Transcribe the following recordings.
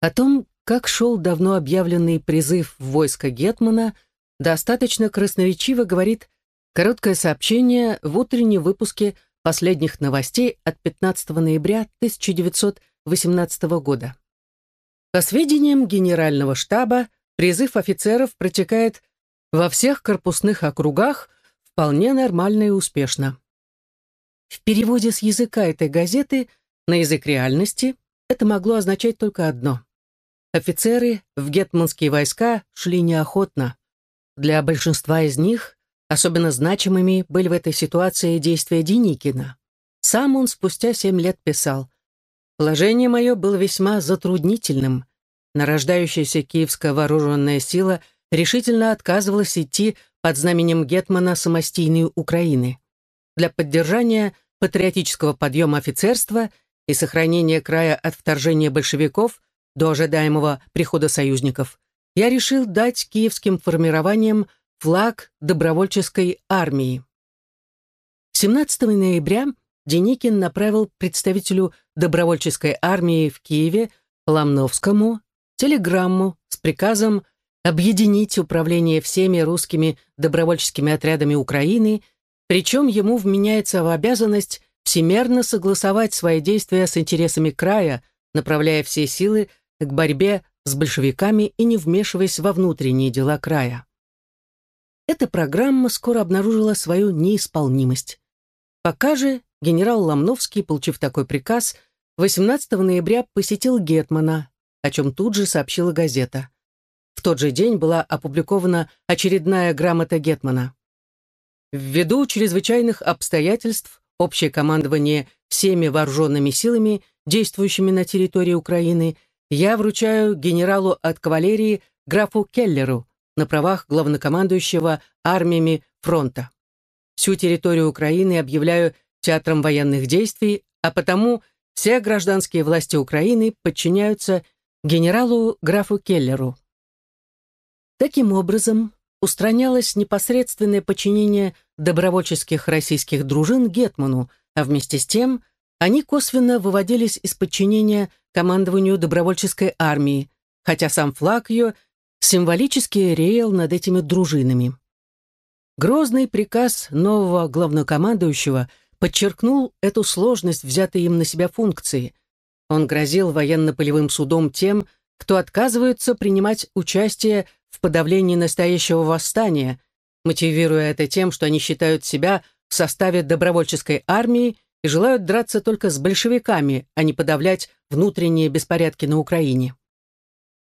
О том, как шел давно объявленный призыв в войско Гетмана, достаточно красноречиво говорит короткое сообщение в утреннем выпуске последних новостей от 15 ноября 1918 года. По сведениям Генерального штаба, призыв офицеров протекает во всех корпусных округах вполне нормально и успешно. В переводе с языка этой газеты на язык реальности это могло означать только одно. Офицеры в гетманские войска шли неохотно. Для большинства из них особенно значимыми были в этой ситуации действия Деникина. Сам он спустя семь лет писал «Положение мое было весьма затруднительным. Нарождающаяся киевская вооруженная сила решительно отказывалась идти под знаменем Гетмана самостийной Украины. Для поддержания патриотического подъема офицерства и сохранения края от вторжения большевиков до ожидаемого прихода союзников, я решил дать киевским формированиям флаг добровольческой армии. 17 ноября Деникин направил представителю добровольческой армии в Киеве Ламновскому телеграмму с приказом объединить управление всеми русскими добровольческими отрядами Украины, причем ему вменяется в обязанность всемерно согласовать свои действия с интересами края, направляя все силы к борьбе с большевиками и не вмешиваясь во внутренние дела края. Эта программа скоро обнаружила свою неисполнимость. Пока же генерал Ломновский, получив такой приказ, 18 ноября посетил Гетмана, о чем тут же сообщила газета. В тот же день была опубликована очередная грамота Гетмана. Ввиду чрезвычайных обстоятельств общее командование всеми вооруженными силами, действующими на территории Украины, я вручаю генералу от кавалерии графу Келлеру на правах главнокомандующего армиями фронта. Всю территорию Украины объявляю театром военных действий, а потому все гражданские власти Украины подчиняются генералу графу Келлеру. Таким образом, устранялось непосредственное подчинение добровольческих российских дружин Гетману, а вместе с тем они косвенно выводились из подчинения командованию добровольческой армии, хотя сам флаг ее символически реял над этими дружинами. Грозный приказ нового главнокомандующего подчеркнул эту сложность взятой им на себя функции. Он грозил военно-полевым судом тем, кто отказывается принимать участие в подавлении настоящего восстания, мотивируя это тем, что они считают себя в составе добровольческой армии и желают драться только с большевиками, а не подавлять внутренние беспорядки на Украине.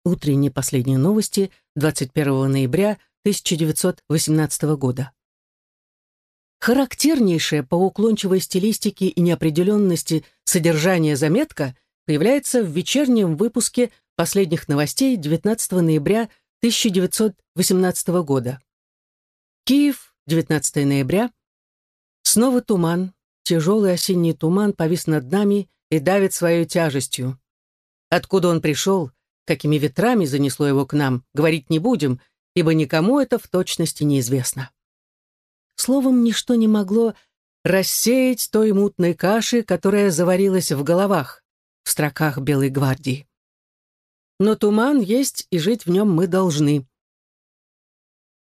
Утренние последние новости 21 ноября 1918 года. Характернейшая по уклончивой стилистике и неопределенности содержания заметка появляется в вечернем выпуске последних новостей 19 ноября 1918 года. Киев, 19 ноября. Снова туман. Тяжелый осенний туман повис над нами и давит своей тяжестью. Откуда он пришел, какими ветрами занесло его к нам, говорить не будем, ибо никому это в точности неизвестно. Словом, ничто не могло рассеять той мутной каши, которая заварилась в головах, в строках Белой гвардии но туман есть, и жить в нем мы должны.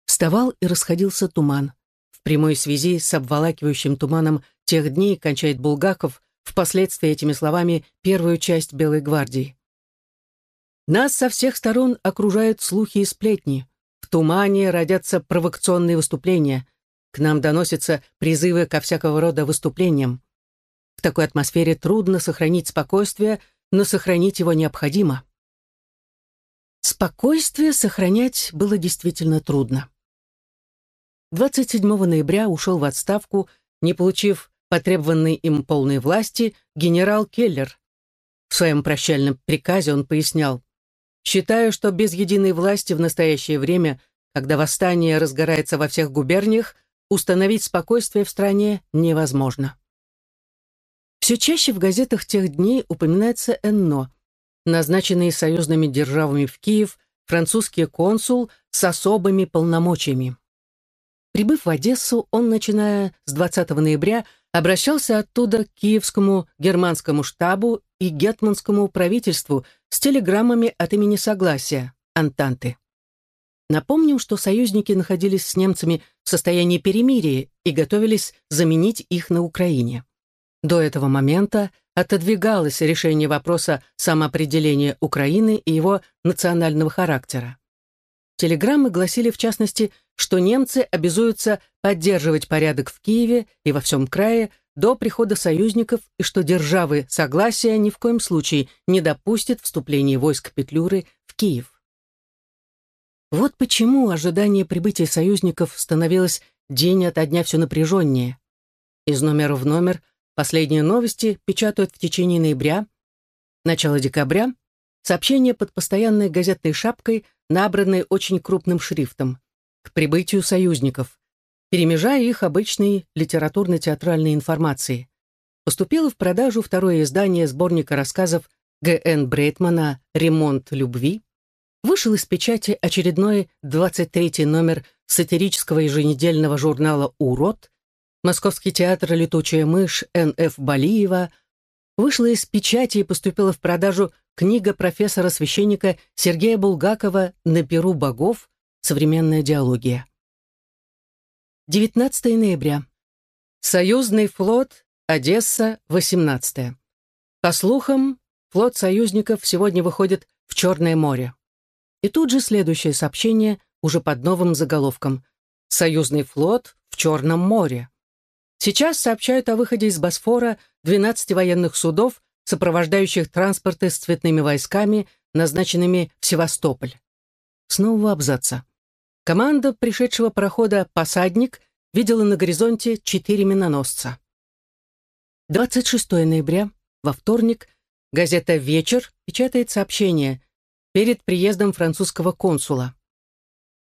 Вставал и расходился туман. В прямой связи с обволакивающим туманом тех дней кончает Булгаков впоследствии этими словами первую часть Белой гвардии. Нас со всех сторон окружают слухи и сплетни. В тумане родятся провокационные выступления. К нам доносятся призывы ко всякого рода выступлениям. В такой атмосфере трудно сохранить спокойствие, но сохранить его необходимо. Спокойствие сохранять было действительно трудно. 27 ноября ушел в отставку, не получив потребованной им полной власти, генерал Келлер. В своем прощальном приказе он пояснял, «Считаю, что без единой власти в настоящее время, когда восстание разгорается во всех губерниях, установить спокойствие в стране невозможно». Все чаще в газетах тех дней упоминается Энно, назначенный союзными державами в Киев французский консул с особыми полномочиями. Прибыв в Одессу, он, начиная с 20 ноября, обращался оттуда к киевскому германскому штабу и гетманскому правительству с телеграммами от имени Согласия, Антанты. Напомним, что союзники находились с немцами в состоянии перемирия и готовились заменить их на Украине. До этого момента отодвигалось решение вопроса самоопределения Украины и его национального характера. Телеграммы гласили, в частности, что немцы обязуются поддерживать порядок в Киеве и во всем крае до прихода союзников и что державы согласия ни в коем случае не допустят вступления войск Петлюры в Киев. Вот почему ожидание прибытия союзников становилось день ото дня все напряженнее. Из номера в номер последние новости печатают в течение ноября, начало декабря, сообщения под постоянной газетной шапкой, набранные очень крупным шрифтом, к прибытию союзников, перемежая их обычной литературно-театральной информацией. Поступило в продажу второе издание сборника рассказов Г.Н. Брейтмана «Ремонт любви», вышел из печати очередной 23-й номер сатирического еженедельного журнала «Урод», Московский театр «Летучая мышь» Н.Ф. Балиева, вышла из печати и поступила в продажу книга профессора-священника Сергея Булгакова «На перу богов. Современная диалогия». 19 ноября. Союзный флот, Одесса, 18. По слухам, флот союзников сегодня выходит в Черное море. И тут же следующее сообщение, уже под новым заголовком. Союзный флот в Черном море. Сейчас сообщают о выходе из Босфора 12 военных судов, сопровождающих транспорты с цветными войсками, назначенными в Севастополь. С нового абзаца. Команда пришедшего парохода «Посадник» видела на горизонте четыре миноносца. 26 ноября, во вторник, газета «Вечер» печатает сообщение перед приездом французского консула.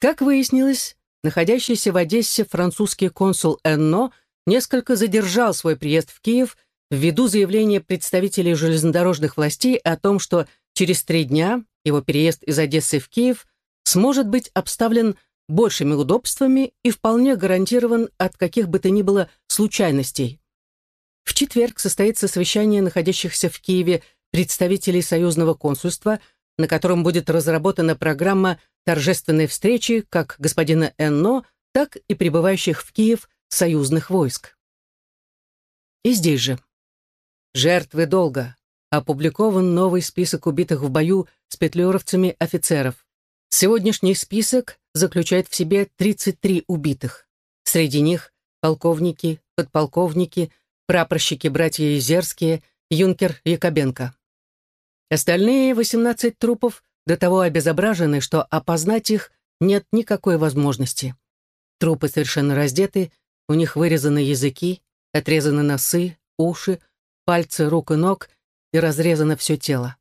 Как выяснилось, находящийся в Одессе французский консул Энно несколько задержал свой приезд в Киев ввиду заявления представителей железнодорожных властей о том, что через три дня его переезд из Одессы в Киев сможет быть обставлен большими удобствами и вполне гарантирован от каких бы то ни было случайностей. В четверг состоится совещание находящихся в Киеве представителей союзного консульства – на котором будет разработана программа торжественной встречи как господина Энно, так и прибывающих в Киев союзных войск. И здесь же. Жертвы долга. Опубликован новый список убитых в бою с петлюровцами офицеров. Сегодняшний список заключает в себе 33 убитых. Среди них полковники, подполковники, прапорщики-братья Езерские, юнкер Якобенко. Остальные 18 трупов до того обезображены, что опознать их нет никакой возможности. Трупы совершенно раздеты, у них вырезаны языки, отрезаны носы, уши, пальцы рук и ног и разрезано все тело.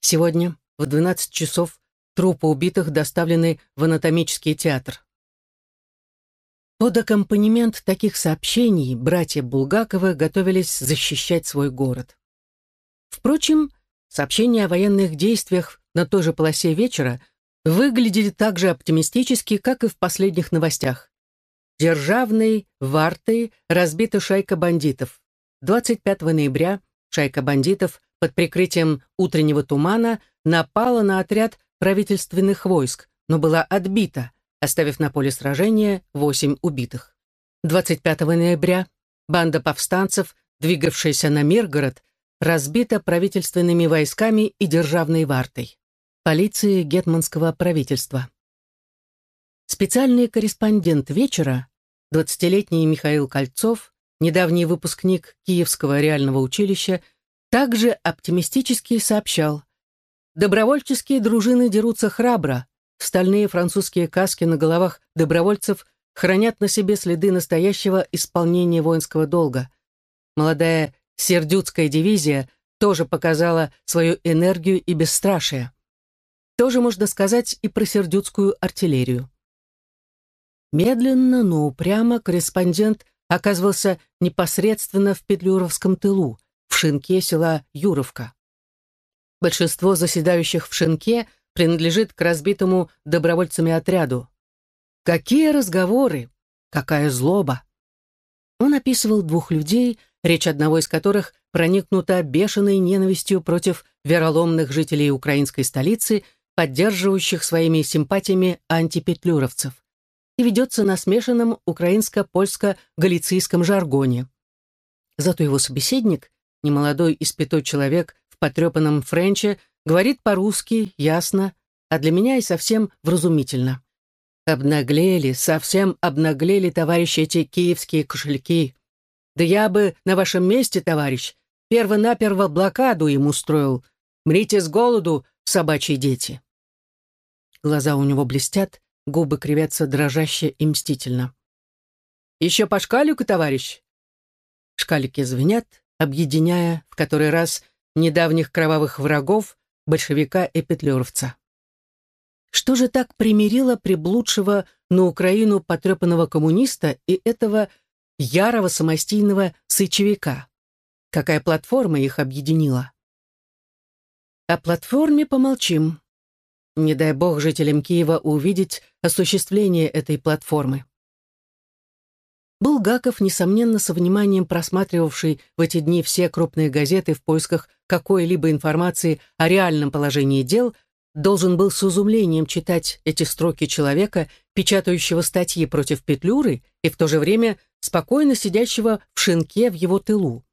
Сегодня в 12 часов трупы убитых доставлены в анатомический театр. Под аккомпанемент таких сообщений братья Булгаковы готовились защищать свой город. Впрочем, Сообщения о военных действиях на той же полосе вечера выглядели так же оптимистически, как и в последних новостях. Державной Вартой разбита шайка бандитов. 25 ноября шайка бандитов под прикрытием утреннего тумана напала на отряд правительственных войск, но была отбита, оставив на поле сражения 8 убитых. 25 ноября банда повстанцев, двигавшаяся на Миргород, разбита правительственными войсками и державной вартой. Полиции гетманского правительства. Специальный корреспондент вечера, 20-летний Михаил Кольцов, недавний выпускник Киевского реального училища, также оптимистически сообщал, «Добровольческие дружины дерутся храбро, стальные французские каски на головах добровольцев хранят на себе следы настоящего исполнения воинского долга. Молодая Сердюцкая дивизия тоже показала свою энергию и бесстрашие. Тоже можно сказать и про сердюцкую артиллерию. Медленно, но упрямо корреспондент оказывался непосредственно в Петлюровском тылу, в шинке села Юровка. Большинство заседающих в шинке принадлежит к разбитому добровольцами отряду. Какие разговоры! Какая злоба! Он описывал двух людей, речь одного из которых проникнута бешеной ненавистью против вероломных жителей украинской столицы, поддерживающих своими симпатиями антипетлюровцев, и ведется на смешанном украинско-польско-галицийском жаргоне. Зато его собеседник, немолодой испятой человек потрепанном френче, говорит по-русски, ясно, а для меня и совсем вразумительно. Обнаглели, совсем обнаглели, товарищи, эти киевские кошельки. Да я бы на вашем месте, товарищ, перво-наперво блокаду им устроил. Мрите с голоду, собачьи дети. Глаза у него блестят, губы кривятся дрожаще и мстительно. «Еще по шкалику, товарищ?» Шкалики звенят, объединяя в который раз недавних кровавых врагов, большевика и петлюровца. Что же так примирило приблудшего на Украину потрепанного коммуниста и этого ярого самостийного сычевика? Какая платформа их объединила? О платформе помолчим. Не дай бог жителям Киева увидеть осуществление этой платформы. Булгаков, несомненно, со вниманием просматривавший в эти дни все крупные газеты в поисках какой-либо информации о реальном положении дел, должен был с изумлением читать эти строки человека, печатающего статьи против Петлюры и в то же время спокойно сидящего в шинке в его тылу.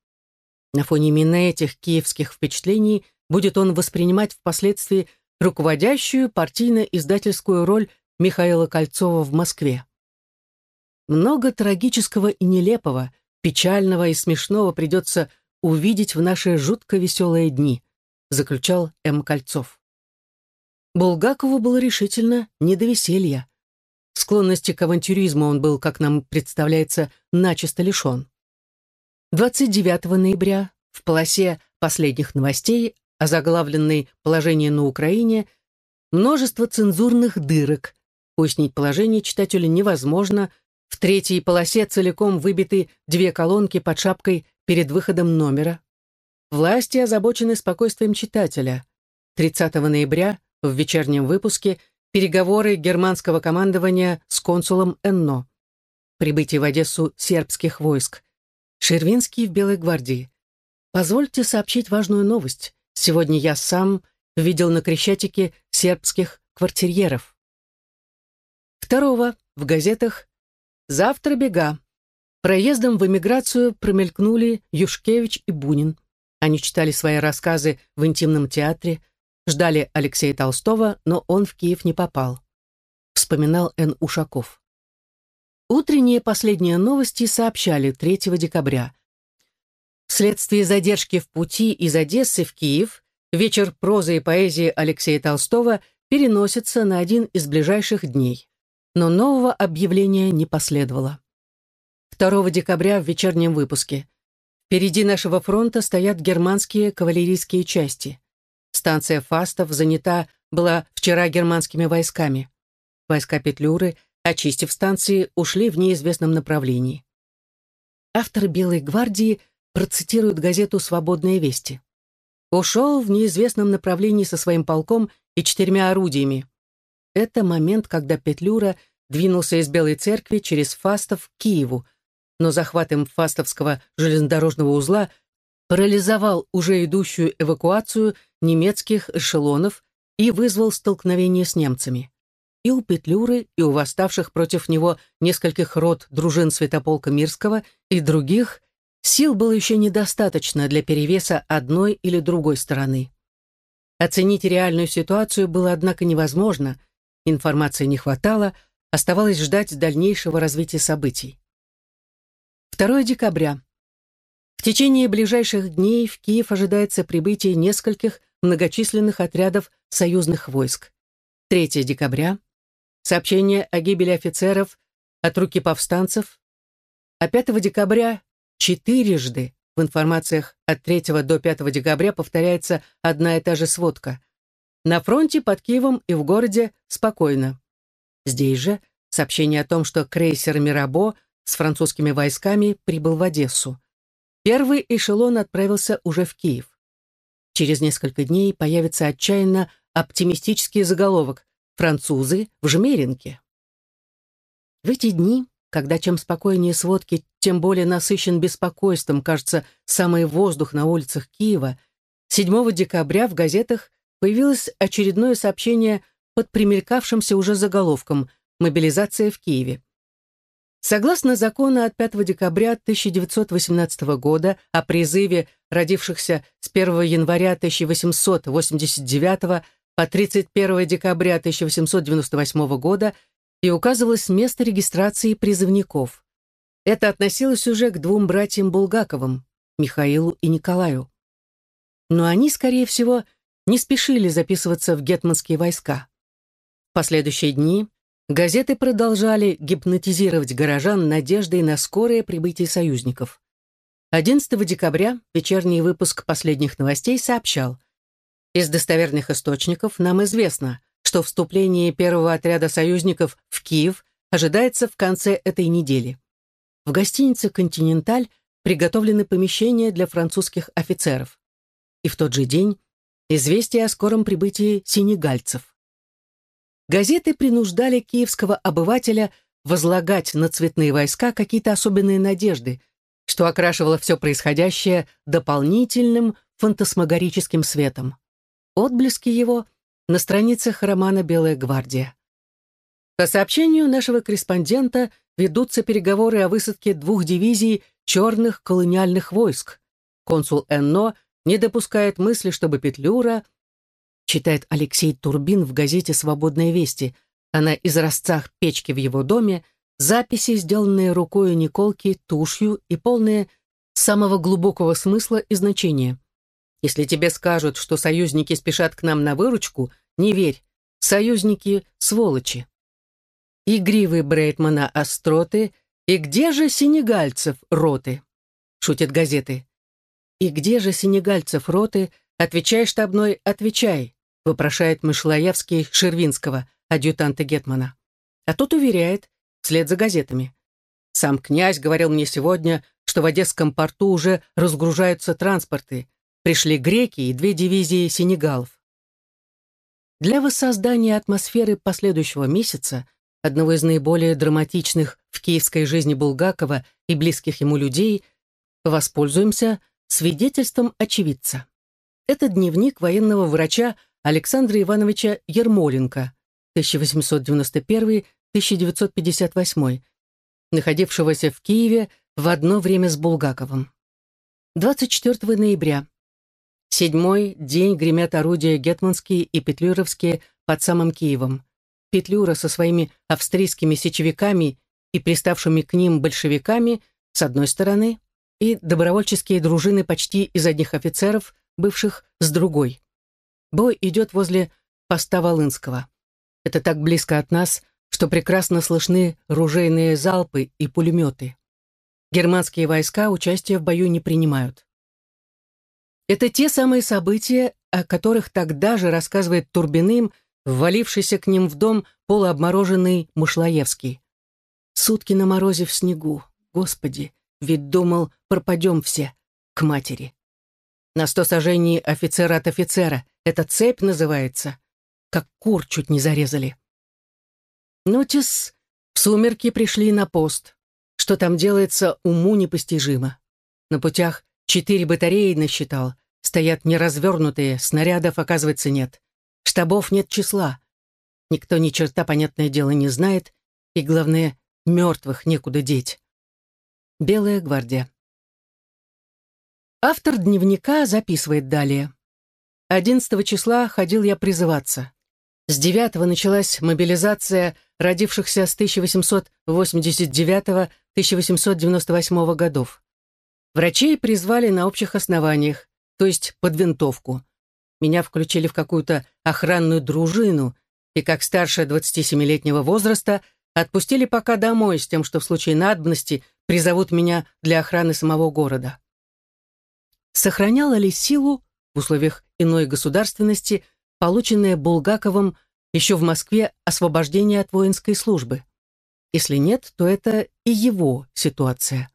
На фоне именно этих киевских впечатлений будет он воспринимать впоследствии руководящую партийно-издательскую роль Михаила Кольцова в Москве. Много трагического и нелепого, печального и смешного придется увидеть в наши жутко веселые дни, заключал М. Кольцов. Булгакову было решительно не до веселья. Склонности к авантюризму он был, как нам представляется, начисто лишен. 29 ноября в полосе последних новостей озаглавленной «Положение на Украине», множество цензурных дырок. Пояснить положение читателю невозможно. В третьей полосе целиком выбиты две колонки под шапкой перед выходом номера. Власти озабочены спокойствием читателя. 30 ноября в вечернем выпуске переговоры германского командования с консулом Энно. Прибытие в Одессу сербских войск. Шервинский в Белой гвардии. Позвольте сообщить важную новость. Сегодня я сам видел на Крещатике сербских квартирьеров. Второго в газетах «Завтра бега». Проездом в эмиграцию промелькнули Юшкевич и Бунин. Они читали свои рассказы в интимном театре, ждали Алексея Толстого, но он в Киев не попал. Вспоминал Н. Ушаков. Утренние последние новости сообщали 3 декабря. Вследствие задержки в пути из Одессы в Киев вечер прозы и поэзии Алексея Толстого переносится на один из ближайших дней. Но нового объявления не последовало. 2 декабря в вечернем выпуске. Впереди нашего фронта стоят германские кавалерийские части. Станция Фастов занята была вчера германскими войсками. Войска Петлюры, очистив станции, ушли в неизвестном направлении. Автор «Белой гвардии» процитирует газету «Свободные вести». Ушел в неизвестном направлении со своим полком и четырьмя орудиями. Это момент, когда Петлюра двинулся из Белой церкви через Фастов к Киеву, но захват им Фастовского железнодорожного узла парализовал уже идущую эвакуацию немецких эшелонов и вызвал столкновение с немцами. И у Петлюры, и у восставших против него нескольких рот дружин Святополка Мирского и других Сил было еще недостаточно для перевеса одной или другой стороны. Оценить реальную ситуацию было, однако, невозможно, информации не хватало, оставалось ждать дальнейшего развития событий. 2 декабря. В течение ближайших дней в Киев ожидается прибытие нескольких многочисленных отрядов союзных войск. 3 декабря. Сообщение о гибели офицеров от руки повстанцев. А 5 декабря Четырежды в информациях от 3 до 5 декабря повторяется одна и та же сводка. На фронте под Киевом и в городе спокойно. Здесь же сообщение о том, что крейсер «Мирабо» с французскими войсками прибыл в Одессу. Первый эшелон отправился уже в Киев. Через несколько дней появится отчаянно оптимистический заголовок «Французы в Жмеринке». В эти дни когда чем спокойнее сводки, тем более насыщен беспокойством, кажется, самый воздух на улицах Киева, 7 декабря в газетах появилось очередное сообщение под примелькавшимся уже заголовком «Мобилизация в Киеве». Согласно закону от 5 декабря 1918 года о призыве родившихся с 1 января 1889 по 31 декабря 1898 года и указывалось место регистрации призывников. Это относилось уже к двум братьям Булгаковым, Михаилу и Николаю. Но они, скорее всего, не спешили записываться в гетманские войска. В последующие дни газеты продолжали гипнотизировать горожан надеждой на скорое прибытие союзников. 11 декабря вечерний выпуск последних новостей сообщал, из достоверных источников нам известно, что вступление первого отряда союзников в Киев ожидается в конце этой недели. В гостинице «Континенталь» приготовлены помещения для французских офицеров. И в тот же день известие о скором прибытии сенегальцев. Газеты принуждали киевского обывателя возлагать на цветные войска какие-то особенные надежды, что окрашивало все происходящее дополнительным фантасмагорическим светом. Отблески его на страницах романа «Белая гвардия». По сообщению нашего корреспондента ведутся переговоры о высадке двух дивизий черных колониальных войск. Консул Энно не допускает мысли, чтобы Петлюра, читает Алексей Турбин в газете «Свободные вести», а на изразцах печки в его доме записи, сделанные рукой Николки тушью и полные самого глубокого смысла и значения. Если тебе скажут, что союзники спешат к нам на выручку, не верь. Союзники — сволочи. Игривый Брейтмана остроты. И где же сенегальцев роты? Шутят газеты. И где же сенегальцев роты? Отвечай, штабной, отвечай, вопрошает Мышлоевский Шервинского, адъютанта Гетмана. А тот уверяет, вслед за газетами. Сам князь говорил мне сегодня, что в Одесском порту уже разгружаются транспорты. Пришли греки и две дивизии сенегалов. Для воссоздания атмосферы последующего месяца, одного из наиболее драматичных в киевской жизни Булгакова и близких ему людей, воспользуемся свидетельством очевидца. Это дневник военного врача Александра Ивановича Ермоленко, 1891-1958, находившегося в Киеве в одно время с Булгаковым. 24 ноября Седьмой день гремят орудия гетманские и петлюровские под самым Киевом. Петлюра со своими австрийскими сечевиками и приставшими к ним большевиками с одной стороны и добровольческие дружины почти из одних офицеров, бывших с другой. Бой идет возле поста Волынского. Это так близко от нас, что прекрасно слышны ружейные залпы и пулеметы. Германские войска участия в бою не принимают. Это те самые события, о которых тогда же рассказывает Турбиным, ввалившийся к ним в дом полуобмороженный Мышлоевский. Сутки на морозе в снегу. Господи, ведь думал, пропадем все. К матери. На сто сажений офицера от офицера. Это цепь называется. Как кур чуть не зарезали. Нотис в сумерки пришли на пост. Что там делается, уму непостижимо. На путях четыре батареи насчитал. Стоят неразвернутые, снарядов, оказывается, нет. Штабов нет числа. Никто ни черта, понятное дело, не знает, и, главное, мертвых некуда деть. Белая гвардия. Автор дневника записывает далее. 11 числа ходил я призываться. С 9 началась мобилизация родившихся с 1889-1898 годов. Врачей призвали на общих основаниях то есть под винтовку. Меня включили в какую-то охранную дружину, и как старше 27-летнего возраста отпустили пока домой с тем, что в случае надобности призовут меня для охраны самого города. Сохраняла ли силу в условиях иной государственности, полученное Булгаковым еще в Москве освобождение от воинской службы? Если нет, то это и его ситуация.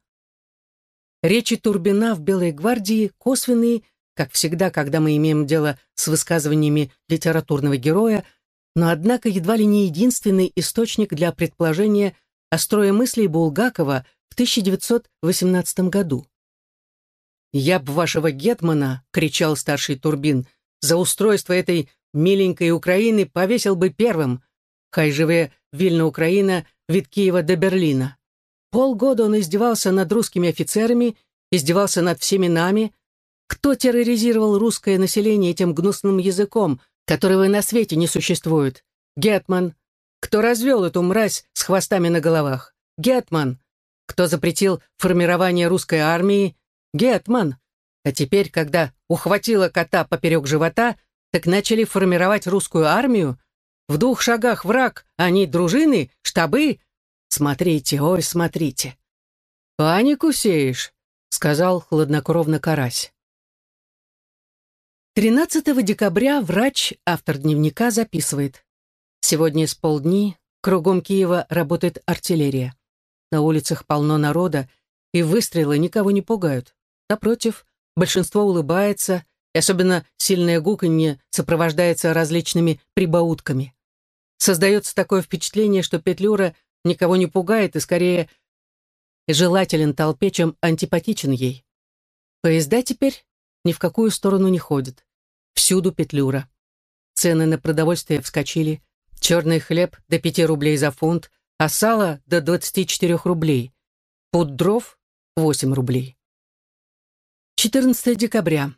Речи Турбина в Белой гвардии косвенные как всегда, когда мы имеем дело с высказываниями литературного героя, но однако едва ли не единственный источник для предположения о строе мыслей Булгакова в 1918 году. «Я б вашего гетмана!» — кричал старший Турбин. «За устройство этой миленькой Украины повесил бы первым. Хай живе вильна Украина від Киева до Берлина». Полгода он издевался над русскими офицерами, издевался над всеми нами. Кто терроризировал русское население этим гнусным языком, которого на свете не существует? Гетман. Кто развел эту мразь с хвостами на головах? Гетман. Кто запретил формирование русской армии? Гетман. А теперь, когда ухватила кота поперек живота, так начали формировать русскую армию? В двух шагах враг, они дружины, штабы, Смотрите, ой, смотрите. Панику сеешь, сказал хладнокровно Карась. 13 декабря врач, автор дневника, записывает. Сегодня с полдни кругом Киева работает артиллерия. На улицах полно народа, и выстрелы никого не пугают. Напротив, большинство улыбается, и особенно сильное гуканье сопровождается различными прибаутками. Создается такое впечатление, что Петлюра никого не пугает и скорее желателен толпе, чем антипатичен ей. Поезда теперь ни в какую сторону не ходят. Всюду петлюра. Цены на продовольствие вскочили. Черный хлеб до 5 рублей за фунт, а сало до 24 рублей. Пуд дров — 8 рублей. 14 декабря.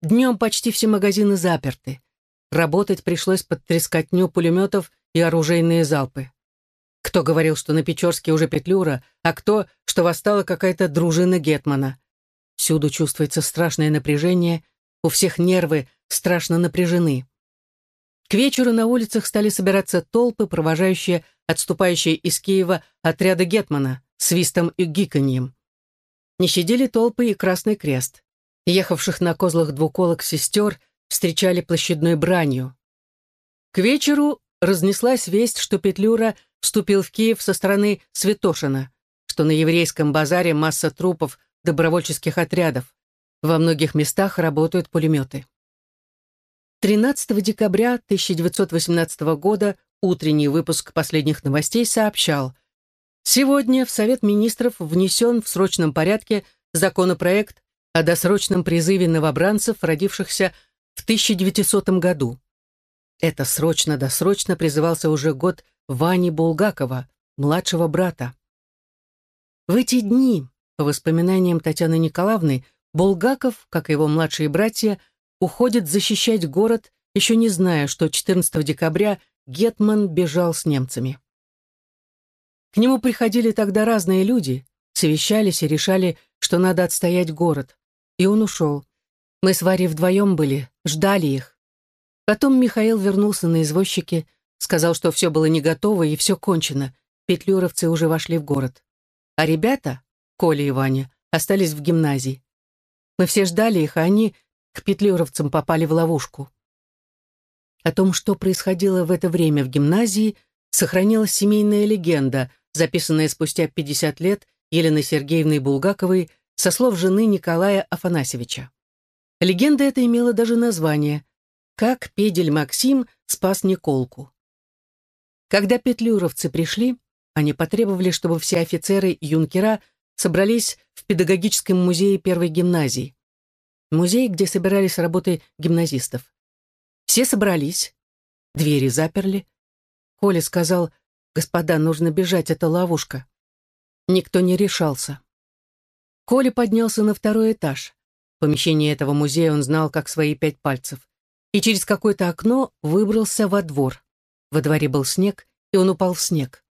Днем почти все магазины заперты. Работать пришлось под трескотню пулеметов и оружейные залпы. Кто говорил, что на Печорске уже Петлюра, а кто, что восстала какая-то дружина Гетмана. Всюду чувствуется страшное напряжение, у всех нервы страшно напряжены. К вечеру на улицах стали собираться толпы, провожающие отступающие из Киева отряды Гетмана, свистом и гиканьем. Не щадили толпы и Красный Крест. Ехавших на козлах двуколок сестер встречали площадной бранью. К вечеру разнеслась весть, что Петлюра вступил в Киев со стороны Святошина, что на еврейском базаре масса трупов добровольческих отрядов. Во многих местах работают пулеметы. 13 декабря 1918 года утренний выпуск последних новостей сообщал, Сегодня в Совет министров внесен в срочном порядке законопроект о досрочном призыве новобранцев, родившихся в 1900 году. Это срочно-досрочно призывался уже год Вани Булгакова, младшего брата. В эти дни, по воспоминаниям Татьяны Николаевны, Булгаков, как и его младшие братья, уходит защищать город, еще не зная, что 14 декабря Гетман бежал с немцами. К нему приходили тогда разные люди, совещались и решали, что надо отстоять город. И он ушел. Мы с Варей вдвоем были, ждали их. Потом Михаил вернулся на извозчике, Сказал, что все было не готово и все кончено. Петлюровцы уже вошли в город. А ребята, Коля и Ваня, остались в гимназии. Мы все ждали их, а они к петлюровцам попали в ловушку. О том, что происходило в это время в гимназии, сохранилась семейная легенда, записанная спустя 50 лет Еленой Сергеевной Булгаковой со слов жены Николая Афанасьевича. Легенда эта имела даже название «Как Педель Максим спас Николку». Когда петлюровцы пришли, они потребовали, чтобы все офицеры юнкера собрались в педагогическом музее первой гимназии. Музей, где собирались работы гимназистов. Все собрались, двери заперли. Коля сказал, «Господа, нужно бежать, это ловушка». Никто не решался. Коля поднялся на второй этаж. Помещение этого музея он знал как свои пять пальцев. И через какое-то окно выбрался во двор. Во дворе был снег, и он упал в снег.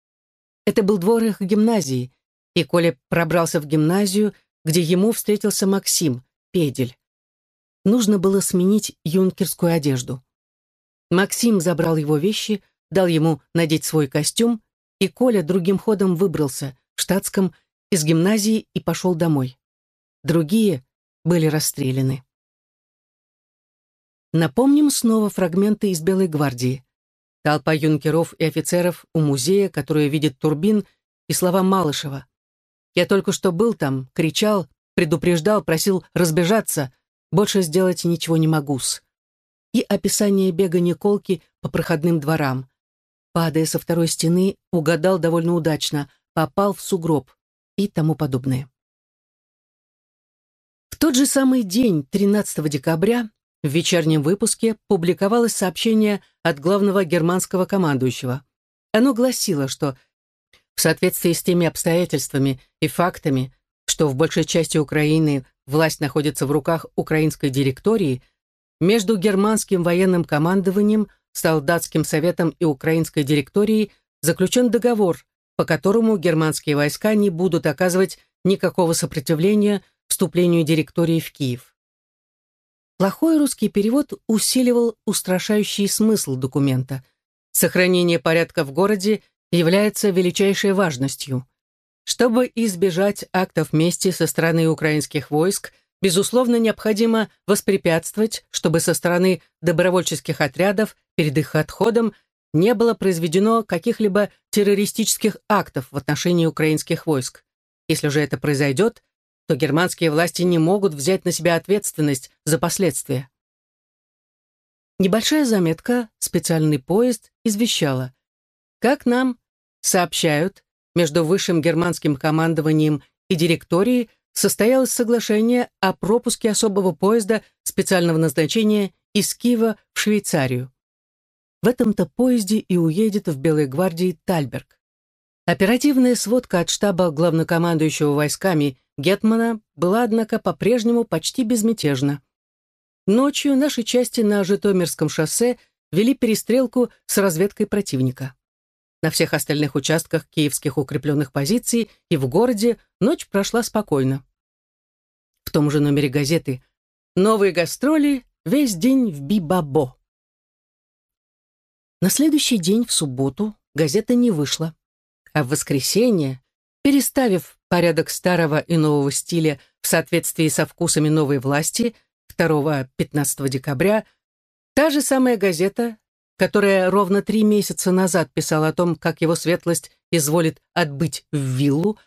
Это был двор их гимназии, и Коля пробрался в гимназию, где ему встретился Максим, педель. Нужно было сменить юнкерскую одежду. Максим забрал его вещи, дал ему надеть свой костюм, и Коля другим ходом выбрался в штатском из гимназии и пошел домой. Другие были расстреляны. Напомним снова фрагменты из «Белой гвардии». Толпа юнкеров и офицеров у музея, которые видит Турбин, и слова Малышева. «Я только что был там, кричал, предупреждал, просил разбежаться. Больше сделать ничего не могу-с». И описание бега Николки по проходным дворам. падая со второй стены, угадал довольно удачно, попал в сугроб и тому подобное. В тот же самый день, 13 декабря, в вечернем выпуске публиковалось сообщение от главного германского командующего. Оно гласило, что в соответствии с теми обстоятельствами и фактами, что в большей части Украины власть находится в руках украинской директории, между германским военным командованием, солдатским советом и украинской директорией заключен договор, по которому германские войска не будут оказывать никакого сопротивления вступлению директории в Киев. Плохой русский перевод усиливал устрашающий смысл документа. Сохранение порядка в городе является величайшей важностью. Чтобы избежать актов мести со стороны украинских войск, безусловно, необходимо воспрепятствовать, чтобы со стороны добровольческих отрядов перед их отходом не было произведено каких-либо террористических актов в отношении украинских войск. Если же это произойдет, то германские власти не могут взять на себя ответственность за последствия. Небольшая заметка, специальный поезд, извещала. Как нам сообщают, между высшим германским командованием и директорией состоялось соглашение о пропуске особого поезда специального назначения из Киева в Швейцарию. В этом-то поезде и уедет в Белой гвардии Тальберг. Оперативная сводка от штаба главнокомандующего войсками Гетмана была, однако, по-прежнему почти безмятежна. Ночью наши части на Житомирском шоссе вели перестрелку с разведкой противника. На всех остальных участках киевских укрепленных позиций и в городе ночь прошла спокойно. В том же номере газеты «Новые гастроли. Весь день в Бибабо». На следующий день, в субботу, газета не вышла. А в воскресенье, переставив порядок старого и нового стиля в соответствии со вкусами новой власти 2-15 декабря, та же самая газета которая ровно три месяца назад писала о том, как его светлость изволит отбыть в виллу,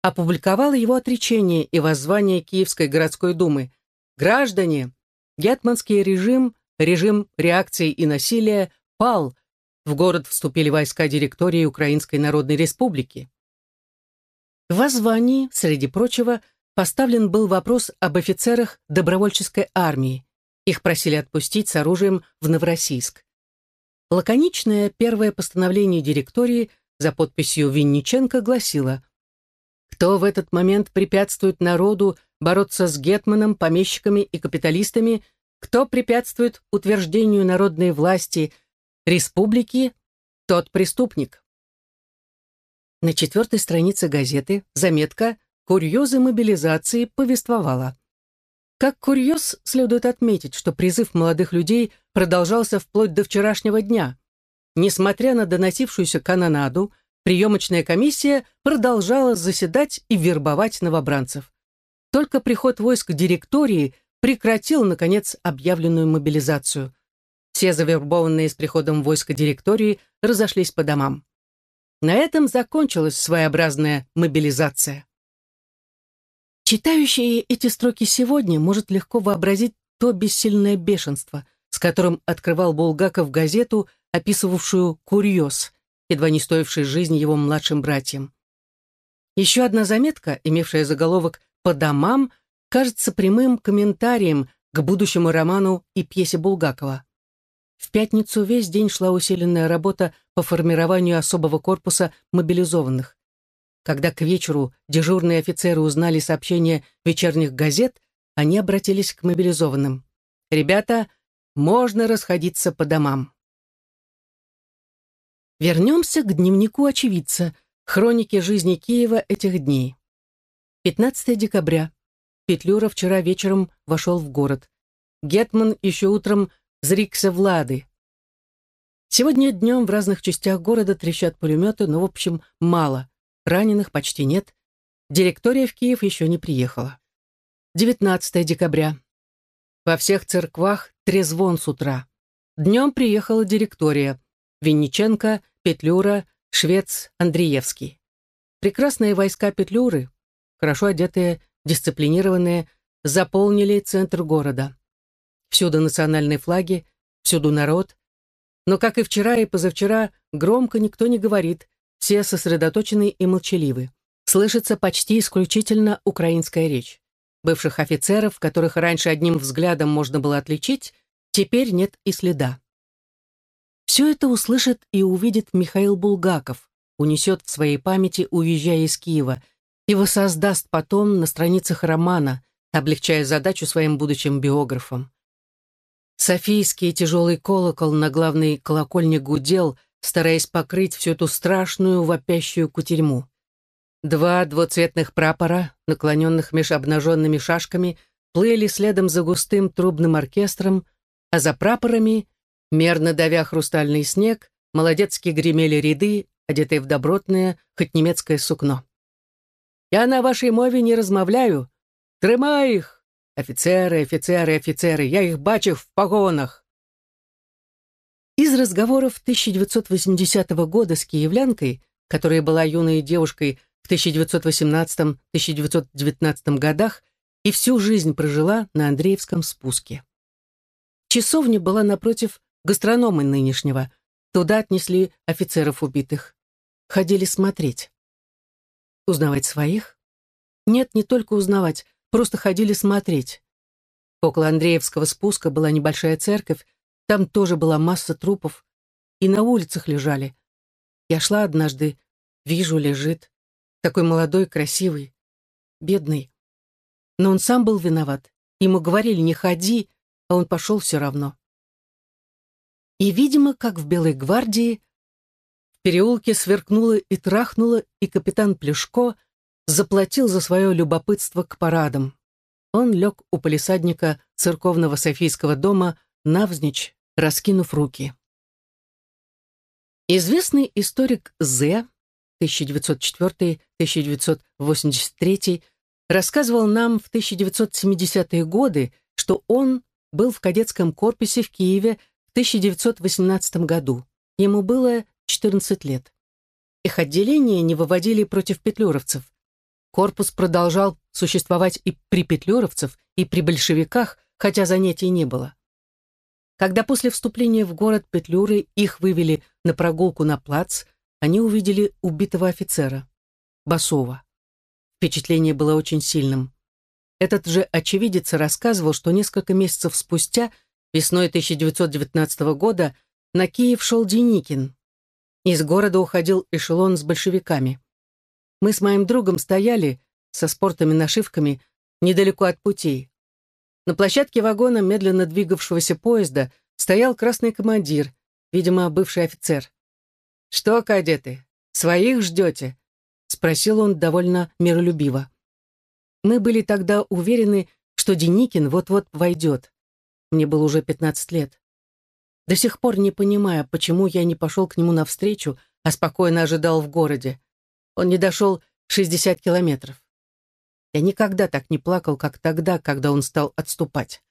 опубликовала его отречение и воззвание Киевской городской думы. «Граждане, гетманский режим, режим реакции и насилия пал. В город вступили войска директории Украинской Народной Республики». В воззвании, среди прочего, поставлен был вопрос об офицерах добровольческой армии. Их просили отпустить с оружием в Новороссийск. Лаконичное первое постановление директории за подписью Винниченко гласило «Кто в этот момент препятствует народу бороться с гетманом, помещиками и капиталистами, кто препятствует утверждению народной власти республики, тот преступник». На четвертой странице газеты заметка «Курьезы мобилизации» повествовала. Как курьез, следует отметить, что призыв молодых людей продолжался вплоть до вчерашнего дня. Несмотря на доносившуюся канонаду, приемочная комиссия продолжала заседать и вербовать новобранцев. Только приход войск директории прекратил, наконец, объявленную мобилизацию. Все завербованные с приходом войска директории разошлись по домам. На этом закончилась своеобразная мобилизация. Читающий эти строки сегодня может легко вообразить то бессильное бешенство, с которым открывал Булгаков газету, описывавшую «Курьез», едва не стоивший жизни его младшим братьям. Еще одна заметка, имевшая заголовок «По домам», кажется прямым комментарием к будущему роману и пьесе Булгакова. В пятницу весь день шла усиленная работа по формированию особого корпуса мобилизованных. Когда к вечеру дежурные офицеры узнали сообщение вечерних газет, они обратились к мобилизованным. «Ребята, можно расходиться по домам». Вернемся к дневнику очевидца, хронике жизни Киева этих дней. 15 декабря. Петлюра вчера вечером вошел в город. Гетман еще утром зрикся в Лады. Сегодня днем в разных частях города трещат пулеметы, но, в общем, мало. Раненых почти нет. Директория в Киев еще не приехала. 19 декабря. Во всех церквах трезвон с утра. Днем приехала директория. Винниченко, Петлюра, Швец, Андреевский. Прекрасные войска Петлюры, хорошо одетые, дисциплинированные, заполнили центр города. Всюду национальные флаги, всюду народ. Но, как и вчера и позавчера, громко никто не говорит, все сосредоточены и молчаливы. Слышится почти исключительно украинская речь. Бывших офицеров, которых раньше одним взглядом можно было отличить, теперь нет и следа. Все это услышит и увидит Михаил Булгаков, унесет в своей памяти, уезжая из Киева, и воссоздаст потом на страницах романа, облегчая задачу своим будущим биографам. Софийский тяжелый колокол на главной колокольне гудел, стараясь покрыть всю эту страшную вопящую кутерьму. Два двуцветных прапора, наклоненных меж обнаженными шашками, плыли следом за густым трубным оркестром, а за прапорами, мерно давя хрустальный снег, молодецки гремели ряды, одетые в добротное, хоть немецкое сукно. «Я на вашей мове не размовляю. Тримай их! Офицеры, офицеры, офицеры, я их бачу в погонах!» Из разговоров 1980 года с киевлянкой, которая была юной девушкой в 1918-1919 годах и всю жизнь прожила на Андреевском спуске. Часовня была напротив гастронома нынешнего. Туда отнесли офицеров убитых. Ходили смотреть. Узнавать своих? Нет, не только узнавать, просто ходили смотреть. Около Андреевского спуска была небольшая церковь, там тоже была масса трупов, и на улицах лежали. Я шла однажды, вижу, лежит. Такой молодой, красивый, бедный. Но он сам был виноват. Ему говорили, не ходи, а он пошел все равно. И, видимо, как в Белой гвардии, в переулке сверкнуло и трахнуло, и капитан Плешко заплатил за свое любопытство к парадам. Он лег у полисадника церковного Софийского дома навзничь, раскинув руки. Известный историк З. 1904-1983 рассказывал нам в 1970-е годы, что он был в кадетском корпусе в Киеве в 1918 году. Ему было 14 лет. Их отделение не выводили против петлюровцев. Корпус продолжал существовать и при петлюровцев, и при большевиках, хотя занятий не было. Когда после вступления в город Петлюры их вывели на прогулку на плац, они увидели убитого офицера, Басова. Впечатление было очень сильным. Этот же очевидец рассказывал, что несколько месяцев спустя, весной 1919 года, на Киев шел Деникин. Из города уходил эшелон с большевиками. Мы с моим другом стояли со спортами-нашивками недалеко от путей. На площадке вагона медленно двигавшегося поезда стоял красный командир, видимо, бывший офицер. «Что, кадеты, своих ждете?» — спросил он довольно миролюбиво. Мы были тогда уверены, что Деникин вот-вот войдет. Мне было уже 15 лет. До сих пор не понимая, почему я не пошел к нему навстречу, а спокойно ожидал в городе. Он не дошел 60 километров. Я никогда так не плакал, как тогда, когда он стал отступать.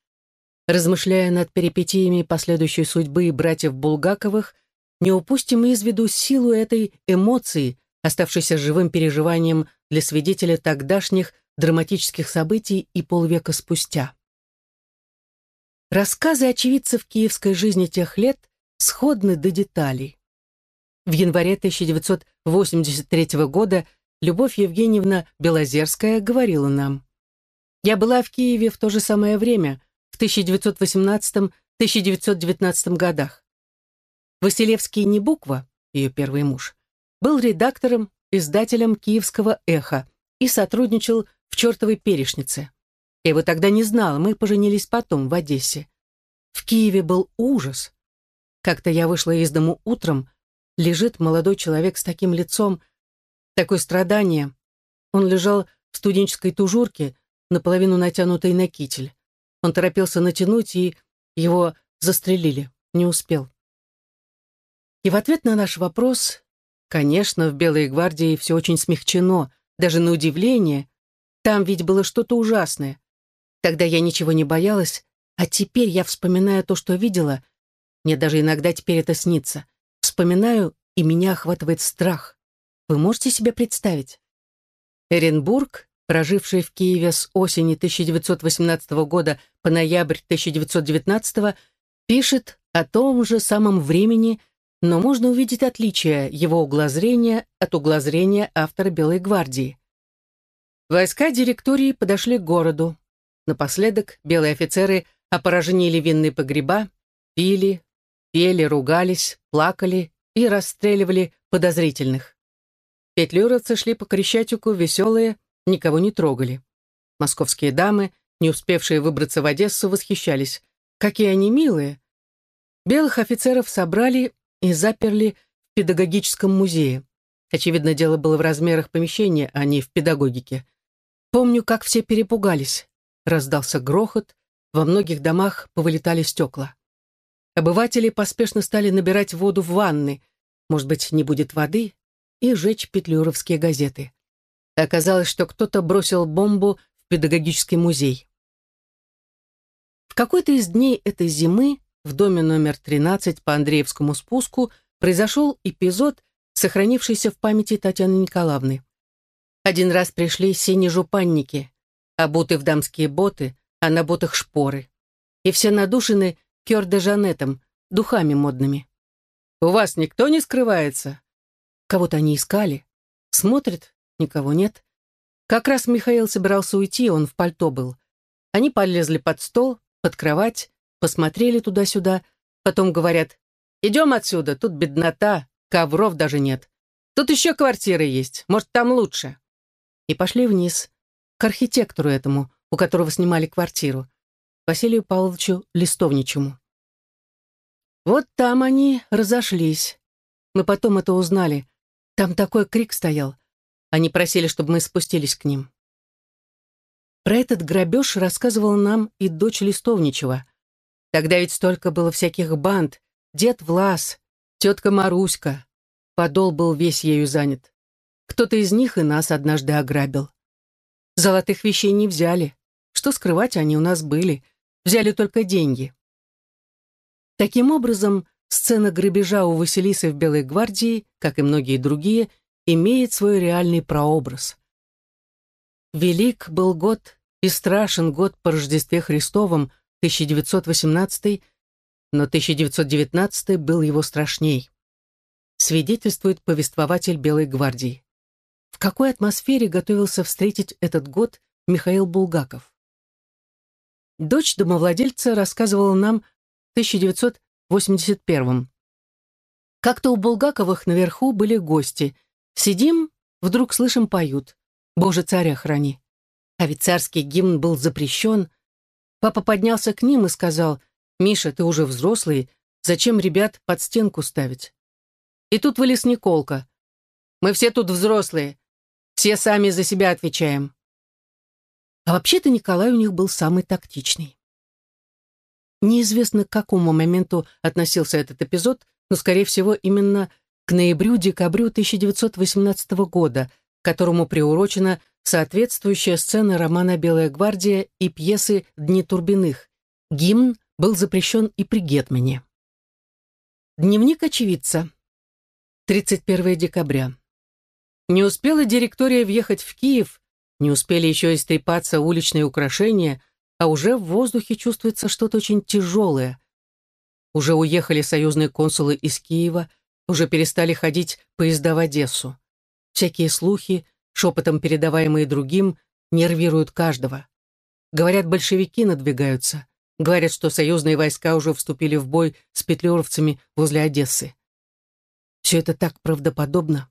Размышляя над перипетиями последующей судьбы братьев Булгаковых, не упустим из виду силу этой эмоции, оставшейся живым переживанием для свидетеля тогдашних драматических событий и полвека спустя. Рассказы очевидцев киевской жизни тех лет сходны до деталей. В январе 1983 года Любовь Евгеньевна Белозерская говорила нам, «Я была в Киеве в то же самое время, в 1918-1919 годах. Василевский Небуква, ее первый муж, был редактором, издателем «Киевского эха» и сотрудничал в «Чертовой перешнице». Я его тогда не знала, мы поженились потом, в Одессе. В Киеве был ужас. Как-то я вышла из дому утром, лежит молодой человек с таким лицом, такое страдание. Он лежал в студенческой тужурке, наполовину натянутой на китель. Он торопился натянуть, и его застрелили. Не успел. И в ответ на наш вопрос, конечно, в Белой гвардии все очень смягчено, даже на удивление. Там ведь было что-то ужасное. Тогда я ничего не боялась, а теперь я вспоминаю то, что видела. Мне даже иногда теперь это снится. Вспоминаю, и меня охватывает страх. Вы можете себе представить? Эренбург, проживший в Киеве с осени 1918 года по ноябрь 1919, Пишет о том же самом времени, но можно увидеть отличие его углазрения от углазрения автора «Белой гвардии». Войска директории подошли к городу. Напоследок белые офицеры опорожнили винные погреба, пили, пели, ругались, плакали и расстреливали подозрительных. Петлюровцы шли по Крещатику веселые, никого не трогали. Московские дамы, не успевшие выбраться в Одессу, восхищались. Какие они милые! Белых офицеров собрали и заперли в педагогическом музее. Очевидно, дело было в размерах помещения, а не в педагогике. Помню, как все перепугались. Раздался грохот, во многих домах повылетали стекла. Обыватели поспешно стали набирать воду в ванны. Может быть, не будет воды? И жечь петлюровские газеты. Оказалось, что кто-то бросил бомбу в педагогический музей. В какой-то из дней этой зимы в доме номер 13 по Андреевскому спуску произошел эпизод, сохранившийся в памяти Татьяны Николаевны. Один раз пришли сине-жупанники, обуты в дамские боты, а на ботах шпоры. И все надушены кёр-де-жанетом, духами модными. «У вас никто не скрывается?» Кого-то они искали. Смотрят, никого нет. Как раз Михаил собирался уйти, он в пальто был. Они полезли под стол, под кровать, посмотрели туда-сюда, потом говорят, «Идем отсюда, тут беднота, ковров даже нет. Тут еще квартиры есть, может, там лучше». И пошли вниз, к архитектору этому, у которого снимали квартиру, Василию Павловичу Листовничему. Вот там они разошлись. Мы потом это узнали. Там такой крик стоял. Они просили, чтобы мы спустились к ним. Про этот грабеж рассказывала нам и дочь Листовничева. Тогда ведь столько было всяких банд. Дед Влас, тетка Маруська. Подол был весь ею занят. Кто-то из них и нас однажды ограбил. Золотых вещей не взяли. Что скрывать, они у нас были. Взяли только деньги. Таким образом, Сцена грабежа у Василисы в Белой гвардии, как и многие другие, имеет свой реальный прообраз. Велик был год и страшен год по Рождестве Христовом 1918, но 1919 был его страшней. Свидетельствует повествователь Белой гвардии. В какой атмосфере готовился встретить этот год Михаил Булгаков? Дочь домовладельца рассказывала нам 1900 81-м. Как-то у Булгаковых наверху были гости. Сидим, вдруг слышим поют. «Боже, царя храни!» А ведь царский гимн был запрещен. Папа поднялся к ним и сказал, «Миша, ты уже взрослый, зачем ребят под стенку ставить?» И тут вылез Николка. «Мы все тут взрослые, все сами за себя отвечаем». А вообще-то Николай у них был самый тактичный. Неизвестно, к какому моменту относился этот эпизод, но, скорее всего, именно к ноябрю-декабрю 1918 года, которому приурочена соответствующая сцена романа «Белая гвардия» и пьесы «Дни Турбиных». Гимн был запрещен и при Гетмане. Дневник очевидца. 31 декабря. Не успела директория въехать в Киев, не успели еще истрепаться уличные украшения, а уже в воздухе чувствуется что-то очень тяжелое. Уже уехали союзные консулы из Киева, уже перестали ходить поезда в Одессу. Всякие слухи, шепотом передаваемые другим, нервируют каждого. Говорят, большевики надвигаются. Говорят, что союзные войска уже вступили в бой с петлюровцами возле Одессы. Все это так правдоподобно.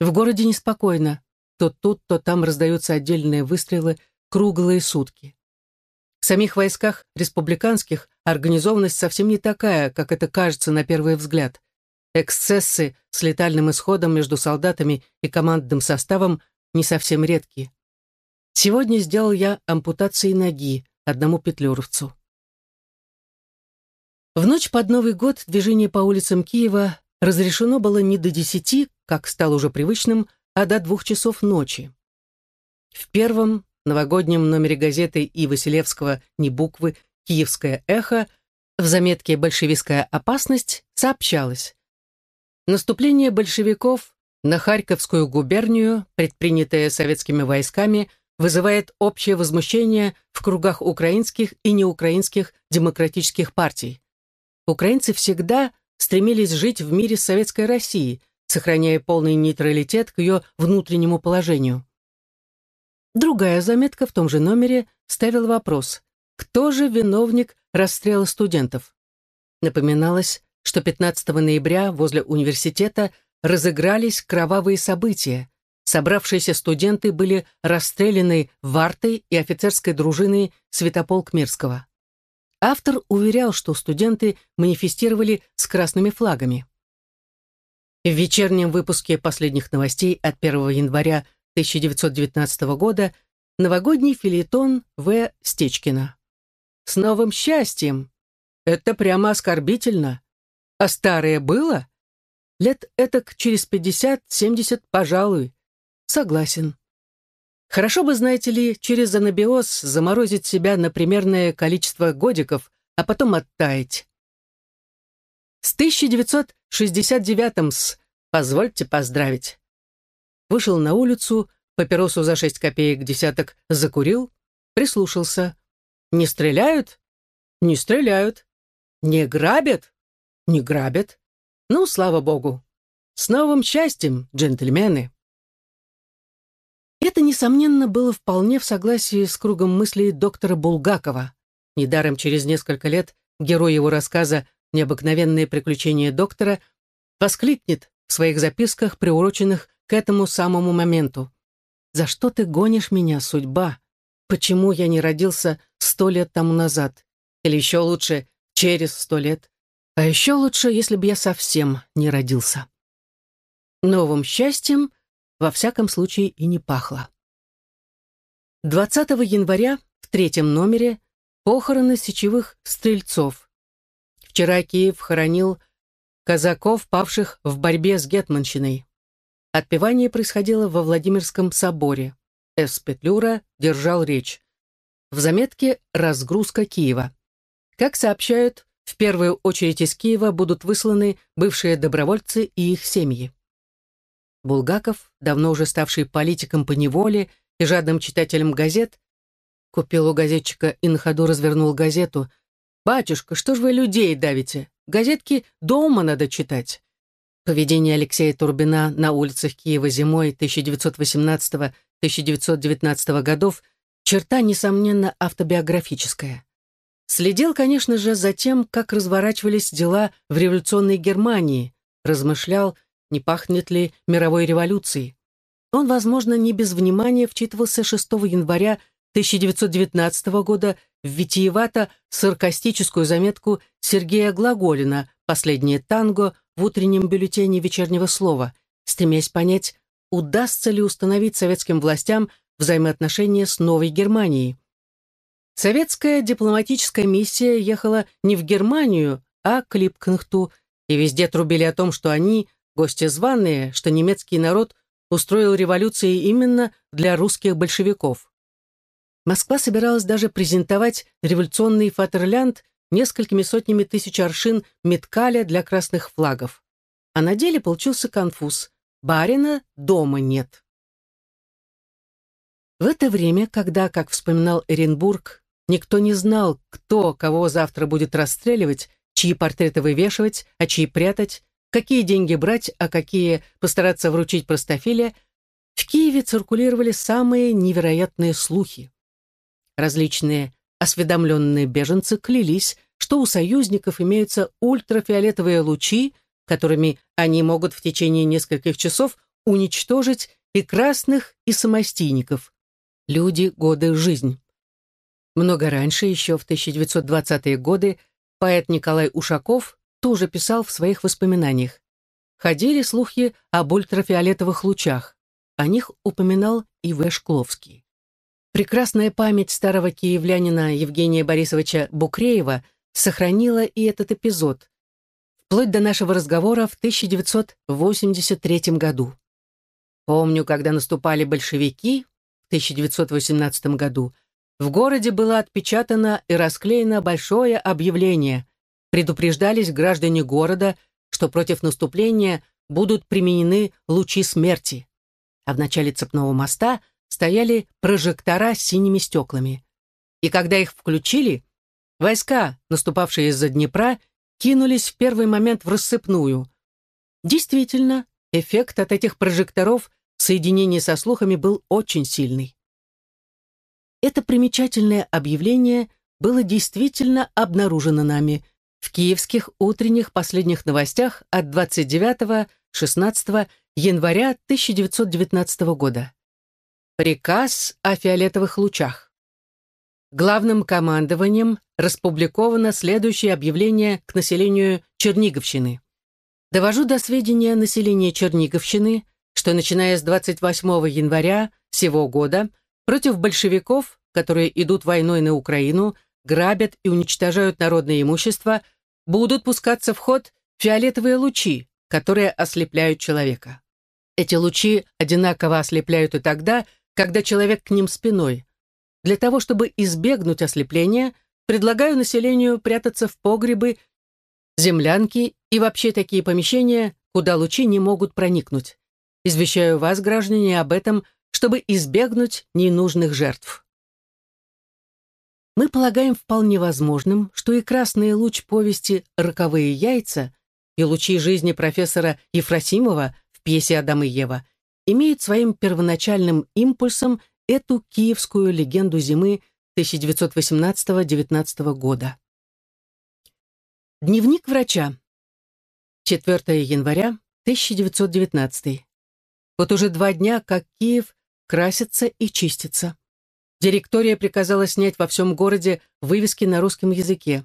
В городе неспокойно. То тут, то там раздаются отдельные выстрелы круглые сутки. Самих войсках республиканских организованность совсем не такая, как это кажется на первый взгляд. Эксцессы с летальным исходом между солдатами и командным составом не совсем редки. Сегодня сделал я ампутации ноги одному петлюровцу. В ночь под Новый год движение по улицам Киева разрешено было не до десяти, как стало уже привычным, а до двух часов ночи. В первом новогоднем номере газеты И. Василевского «Ни буквы» «Киевское эхо» в заметке «Большевистская опасность» сообщалось. Наступление большевиков на Харьковскую губернию, предпринятое советскими войсками, вызывает общее возмущение в кругах украинских и неукраинских демократических партий. Украинцы всегда стремились жить в мире с Советской Россией, сохраняя полный нейтралитет к ее внутреннему положению. Другая заметка в том же номере ставила вопрос, кто же виновник расстрела студентов? Напоминалось, что 15 ноября возле университета разыгрались кровавые события. Собравшиеся студенты были расстреляны Вартой и офицерской дружиной Святополк Мирского. Автор уверял, что студенты манифестировали с красными флагами. В вечернем выпуске последних новостей от 1 января 1919 года новогодний филитон В. Стечкина. «С новым счастьем! Это прямо оскорбительно. А старое было? Лет этак через 50-70, пожалуй. Согласен. Хорошо бы, знаете ли, через анабиоз заморозить себя на примерное количество годиков, а потом оттаять. С 1969-с, позвольте поздравить. Вышел на улицу, папиросу за шесть копеек десяток закурил, прислушался. Не стреляют? Не стреляют. Не грабят? Не грабят. Ну, слава богу. С новым счастьем, джентльмены. Это, несомненно, было вполне в согласии с кругом мыслей доктора Булгакова. Недаром через несколько лет герой его рассказа «Необыкновенные приключения доктора» воскликнет в своих записках, приуроченных к этому самому моменту. «За что ты гонишь меня, судьба? Почему я не родился сто лет тому назад? Или еще лучше, через сто лет? А еще лучше, если бы я совсем не родился». Новым счастьем – во всяком случае и не пахло. 20 января в третьем номере похороны сечевых стрельцов. Вчера Киев хоронил казаков, павших в борьбе с Гетманщиной. Отпевание происходило во Владимирском соборе. С. Петлюра держал речь. В заметке «Разгрузка Киева». Как сообщают, в первую очередь из Киева будут высланы бывшие добровольцы и их семьи. Булгаков, давно уже ставший политиком по неволе и жадным читателем газет, купил у газетчика и на ходу развернул газету. «Батюшка, что ж вы людей давите? Газетки дома надо читать». Поведение Алексея Турбина на улицах Киева зимой 1918-1919 годов черта, несомненно, автобиографическая. Следил, конечно же, за тем, как разворачивались дела в революционной Германии, размышлял, не пахнет ли мировой революцией. Он, возможно, не без внимания вчитывался 6 января 1919 года в витиевато-саркастическую заметку Сергея Глаголина «Последнее танго» в утреннем бюллетене «Вечернего слова», стремясь понять, удастся ли установить советским властям взаимоотношения с Новой Германией. Советская дипломатическая миссия ехала не в Германию, а к Липкнахту, и везде трубили о том, что они Гости званые, что немецкий народ устроил революции именно для русских большевиков. Москва собиралась даже презентовать революционный фатерлянд несколькими сотнями тысяч аршин меткаля для красных флагов. А на деле получился конфуз. Барина дома нет. В это время, когда, как вспоминал Эренбург, никто не знал, кто кого завтра будет расстреливать, чьи портреты вывешивать, а чьи прятать, какие деньги брать, а какие постараться вручить простофиле, в Киеве циркулировали самые невероятные слухи. Различные осведомленные беженцы клялись, что у союзников имеются ультрафиолетовые лучи, которыми они могут в течение нескольких часов уничтожить и красных, и самостийников. Люди, годы, жизнь. Много раньше, еще в 1920-е годы, поэт Николай Ушаков тоже писал в своих воспоминаниях. Ходили слухи об ультрафиолетовых лучах. О них упоминал и В. Шкловский. Прекрасная память старого киевлянина Евгения Борисовича Букреева сохранила и этот эпизод, вплоть до нашего разговора в 1983 году. Помню, когда наступали большевики в 1918 году, в городе было отпечатано и расклеено большое объявление предупреждались граждане города, что против наступления будут применены лучи смерти. А в начале цепного моста стояли прожектора с синими стеклами. И когда их включили, войска, наступавшие из-за Днепра, кинулись в первый момент в рассыпную. Действительно, эффект от этих прожекторов в соединении со слухами был очень сильный. Это примечательное объявление было действительно обнаружено нами в киевских утренних последних новостях от 29-16 января 1919 года. Приказ о фиолетовых лучах. Главным командованием распубликовано следующее объявление к населению Черниговщины. Довожу до сведения населения Черниговщины, что начиная с 28 января сего года против большевиков, которые идут войной на Украину, грабят и уничтожают народное имущество, будут пускаться в ход фиолетовые лучи, которые ослепляют человека. Эти лучи одинаково ослепляют и тогда, когда человек к ним спиной. Для того, чтобы избегнуть ослепления, предлагаю населению прятаться в погребы, землянки и вообще такие помещения, куда лучи не могут проникнуть. Извещаю вас, граждане, об этом, чтобы избегнуть ненужных жертв. Мы полагаем вполне возможным, что и красный луч повести «Роковые яйца» и лучи жизни профессора Ефросимова в пьесе «Адам и Ева» имеют своим первоначальным импульсом эту киевскую легенду зимы 1918-19 года. Дневник врача. 4 января 1919. Вот уже два дня, как Киев красится и чистится. Директория приказала снять во всем городе вывески на русском языке.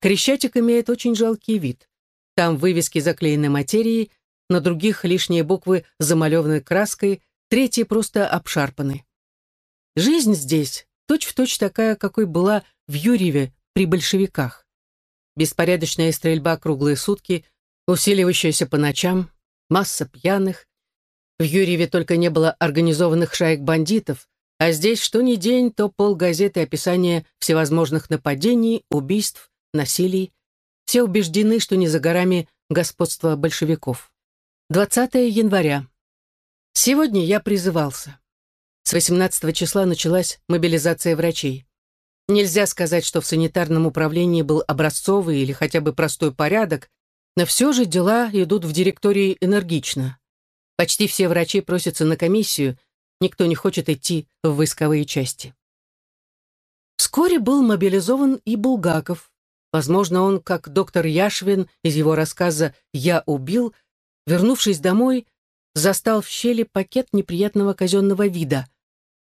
Крещатик имеет очень жалкий вид. Там вывески заклеены материей, на других лишние буквы замалеваны краской, третьи просто обшарпаны. Жизнь здесь точь-в-точь точь такая, какой была в Юрьеве при большевиках. Беспорядочная стрельба круглые сутки, усиливающаяся по ночам, масса пьяных. В Юрьеве только не было организованных шаек бандитов, а здесь что ни день, то полгазеты описания всевозможных нападений, убийств, насилий. Все убеждены, что не за горами господство большевиков. 20 января. Сегодня я призывался. С 18 числа началась мобилизация врачей. Нельзя сказать, что в санитарном управлении был образцовый или хотя бы простой порядок, но все же дела идут в директории энергично. Почти все врачи просятся на комиссию, никто не хочет идти в войсковые части. Вскоре был мобилизован и Булгаков. Возможно, он, как доктор Яшвин из его рассказа «Я убил», вернувшись домой, застал в щели пакет неприятного казенного вида.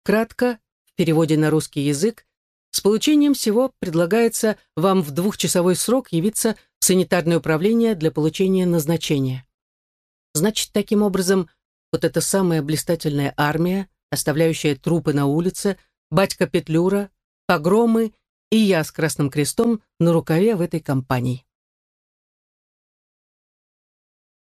Кратко, в переводе на русский язык, с получением всего предлагается вам в двухчасовой срок явиться в санитарное управление для получения назначения. Значит, таким образом, вот эта самая блистательная армия, оставляющая трупы на улице, батька Петлюра, погромы и я с Красным Крестом на рукаве в этой компании.